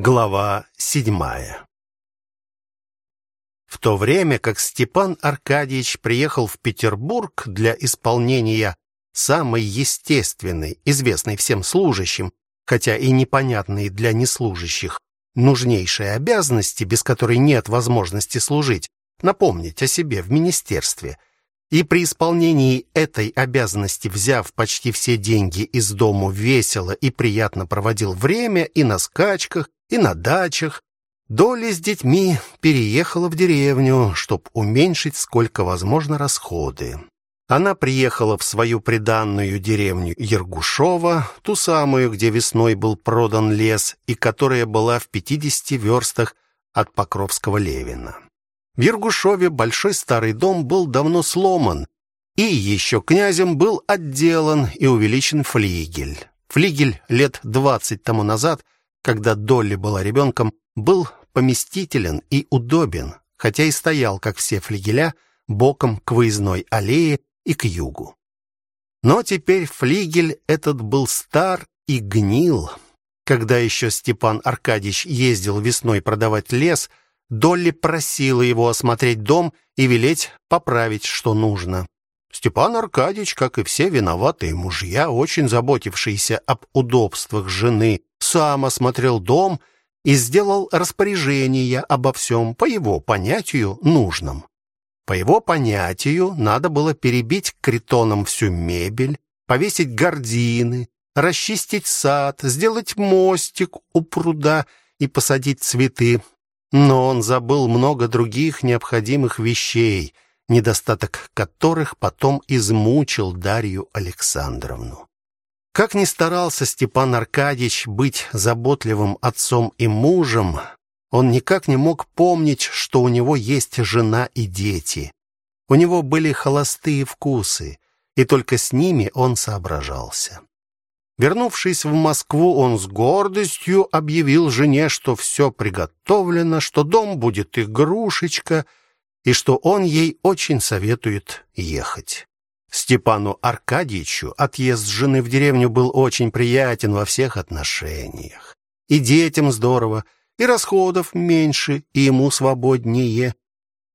Глава седьмая. В то время, как Степан Аркадьевич приехал в Петербург для исполнения самой естественной, известной всем служащим, хотя и непонятной для неслужащих, нужнейшей обязанности, без которой нет возможности служить, напомнить о себе в министерстве – и при исполнении этой обязанности, взяв почти все деньги из дому, весело и приятно проводил время и на скачках, и на дачах, Доля с детьми переехала в деревню, чтобы уменьшить сколько возможно расходы. Она приехала в свою приданную деревню Ергушова, ту самую, где весной был продан лес и которая была в 50 верстах от Покровского Левина. В Ергушове большой старый дом был давно сломан, и еще князем был отделан и увеличен флигель. Флигель лет двадцать тому назад, когда Долли была ребенком, был поместителен и удобен, хотя и стоял, как все флигеля, боком к выездной аллее и к югу. Но теперь флигель этот был стар и гнил. Когда еще Степан Аркадьевич ездил весной продавать лес – Долли просила его осмотреть дом и велеть поправить, что нужно. Степан Аркадьевич, как и все виноватые мужья, очень заботившиеся об удобствах жены, сам осмотрел дом и сделал распоряжение обо всем по его понятию нужным. По его понятию надо было перебить критоном всю мебель, повесить гардины, расчистить сад, сделать мостик у пруда и посадить цветы, но он забыл много других необходимых вещей, недостаток которых потом измучил Дарью Александровну. Как ни старался Степан Аркадьевич быть заботливым отцом и мужем, он никак не мог помнить, что у него есть жена и дети. У него были холостые вкусы, и только с ними он соображался. Вернувшись в Москву, он с гордостью объявил жене, что все приготовлено, что дом будет игрушечка и что он ей очень советует ехать. Степану Аркадьевичу отъезд жены в деревню был очень приятен во всех отношениях. И детям здорово, и расходов меньше, и ему свободнее.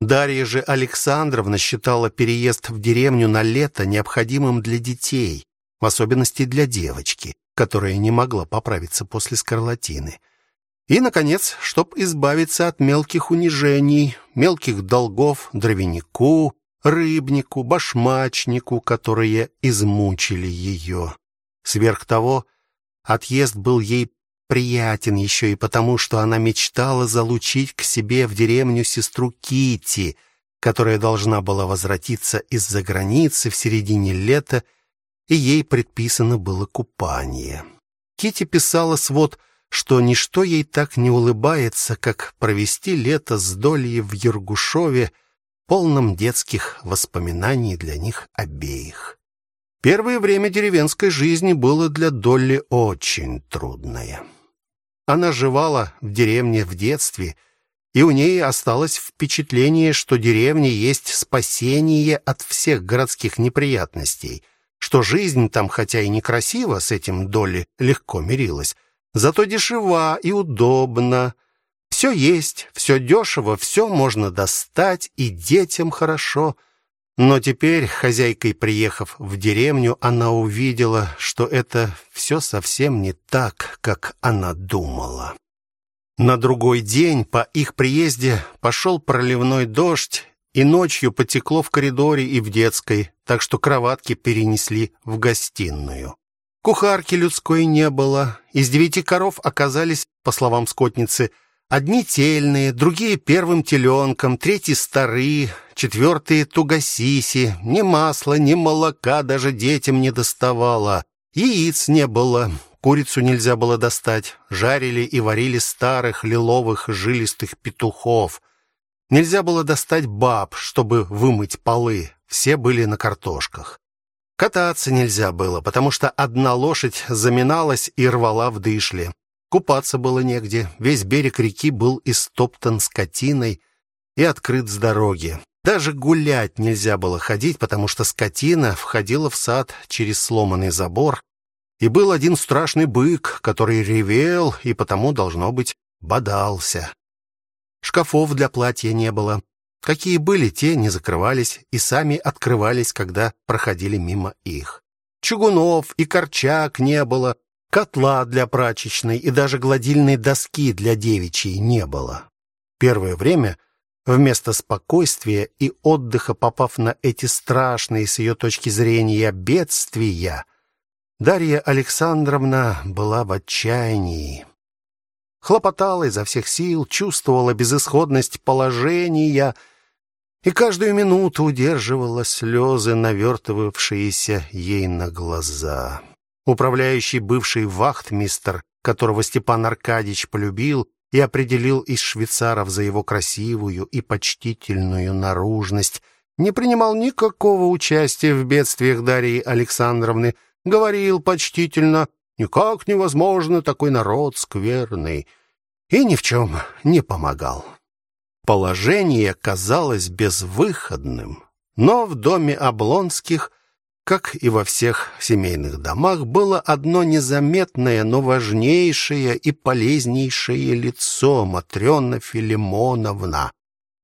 Дарья же Александровна считала переезд в деревню на лето необходимым для детей в особенности для девочки, которая не могла поправиться после скарлатины. И, наконец, чтоб избавиться от мелких унижений, мелких долгов дровянику, рыбнику, башмачнику, которые измучили ее. Сверх того, отъезд был ей приятен еще и потому, что она мечтала залучить к себе в деревню сестру Кити, которая должна была возвратиться из-за границы в середине лета и ей предписано было купание. Кити писала свод, что ничто ей так не улыбается, как провести лето с Долей в Ергушове, полном детских воспоминаний для них обеих. Первое время деревенской жизни было для Долли очень трудное. Она жевала в деревне в детстве, и у ней осталось впечатление, что деревня есть спасение от всех городских неприятностей — что жизнь там, хотя и некрасива, с этим Долли легко мирилась, зато дешева и удобна. Все есть, все дешево, все можно достать, и детям хорошо. Но теперь, хозяйкой приехав в деревню, она увидела, что это все совсем не так, как она думала. На другой день по их приезде пошел проливной дождь, и ночью потекло в коридоре и в детской, так что кроватки перенесли в гостиную. Кухарки людской не было. Из девяти коров оказались, по словам скотницы, одни тельные, другие первым теленком, третьи старые, четвертые тугосиси. Ни масла, ни молока даже детям не доставало. Яиц не было, курицу нельзя было достать. Жарили и варили старых лиловых жилистых петухов — Нельзя было достать баб, чтобы вымыть полы. Все были на картошках. Кататься нельзя было, потому что одна лошадь заминалась и рвала в дышле. Купаться было негде. Весь берег реки был истоптан скотиной и открыт с дороги. Даже гулять нельзя было ходить, потому что скотина входила в сад через сломанный забор, и был один страшный бык, который ревел и потому должно быть бодался. Шкафов для платья не было. Какие были, те не закрывались и сами открывались, когда проходили мимо их. Чугунов и корчак не было, котла для прачечной и даже гладильной доски для девичьей не было. Первое время вместо спокойствия и отдыха, попав на эти страшные с ее точки зрения бедствия, Дарья Александровна была в отчаянии. Хлопотала изо всех сил, чувствовала безысходность положения — и каждую минуту удерживала слезы, навертывавшиеся ей на глаза. Управляющий бывший вахтмистр, которого Степан Аркадьевич полюбил и определил из швейцаров за его красивую и почтительную наружность, не принимал никакого участия в бедствиях Дарьи Александровны, говорил почтительно «Никак невозможно, такой народ скверный», и ни в чем не помогал. Положение казалось безвыходным, но в доме Облонских, как и во всех семейных домах, было одно незаметное, но важнейшее и полезнейшее лицо Матрёна Филимоновна.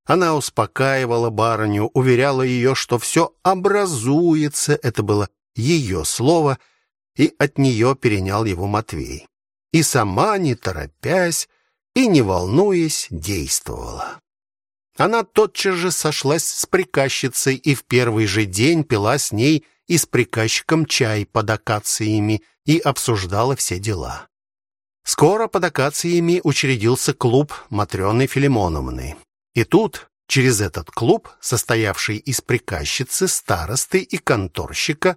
Она успокаивала барыню, уверяла ее, что все образуется, это было ее слово, и от нее перенял его Матвей. И сама, не торопясь и не волнуясь, действовала. Она тотчас же сошлась с приказчицей и в первый же день пила с ней и с приказчиком чай под акациями и обсуждала все дела. Скоро под акациями учредился клуб Матрёны Филимоновны. И тут, через этот клуб, состоявший из приказчицы, старосты и конторщика,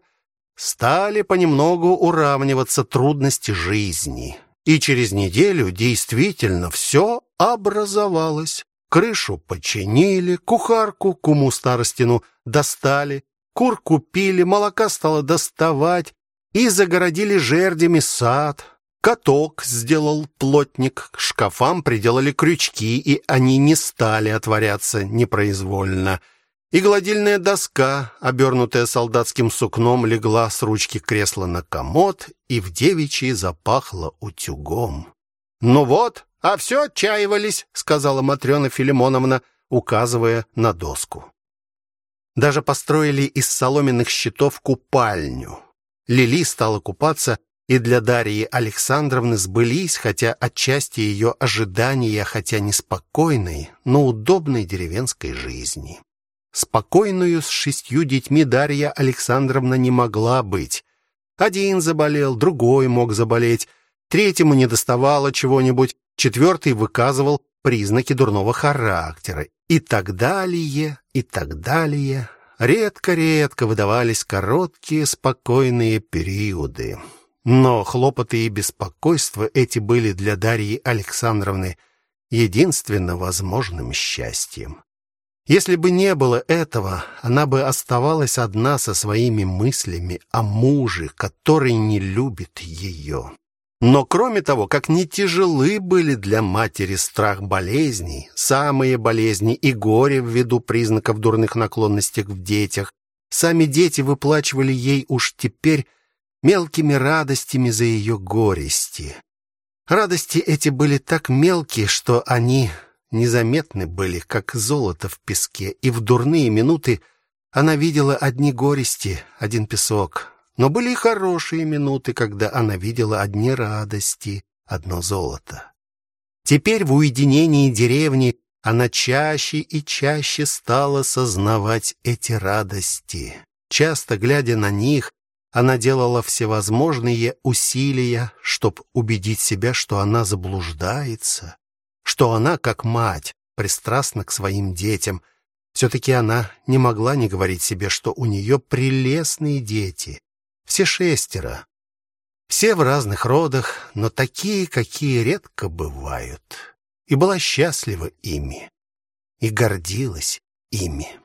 стали понемногу уравниваться трудности жизни. И через неделю действительно все образовалось. Крышу починили, кухарку, куму старостину достали, кур купили, молока стало доставать и загородили жердями сад. Каток сделал плотник, к шкафам приделали крючки, и они не стали отворяться непроизвольно. И гладильная доска, обернутая солдатским сукном, легла с ручки кресла на комод и в девичьей запахло утюгом. «Ну вот, а все отчаивались, сказала Матрёна Филимоновна, указывая на доску. Даже построили из соломенных щитов купальню. Лили стала купаться, и для Дарьи Александровны сбылись, хотя отчасти ее ожидания, хотя неспокойной, но удобной деревенской жизни. Спокойную с шестью детьми Дарья Александровна не могла быть. Один заболел, другой мог заболеть, третьему не доставало чего-нибудь, четвертый выказывал признаки дурного характера и так далее, и так далее. Редко-редко выдавались короткие спокойные периоды. Но хлопоты и беспокойства эти были для Дарьи Александровны единственно возможным счастьем. Если бы не было этого, она бы оставалась одна со своими мыслями о муже, который не любит ее. Но кроме того, как не тяжелы были для матери страх болезней, самые болезни и горе ввиду признаков дурных наклонностей в детях, сами дети выплачивали ей уж теперь мелкими радостями за ее горести. Радости эти были так мелкие, что они незаметны были, как золото в песке, и в дурные минуты она видела одни горести, один песок, но были и хорошие минуты, когда она видела одни радости, одно золото. Теперь в уединении деревни она чаще и чаще стала сознавать эти радости. Часто глядя на них, она делала всевозможные усилия, чтобы убедить себя, что она заблуждается, что она, как мать, пристрастна к своим детям. все таки она не могла не говорить себе, что у нее прелестные дети, все шестеро. Все в разных родах, но такие, какие редко бывают. И была счастлива ими, и гордилась ими.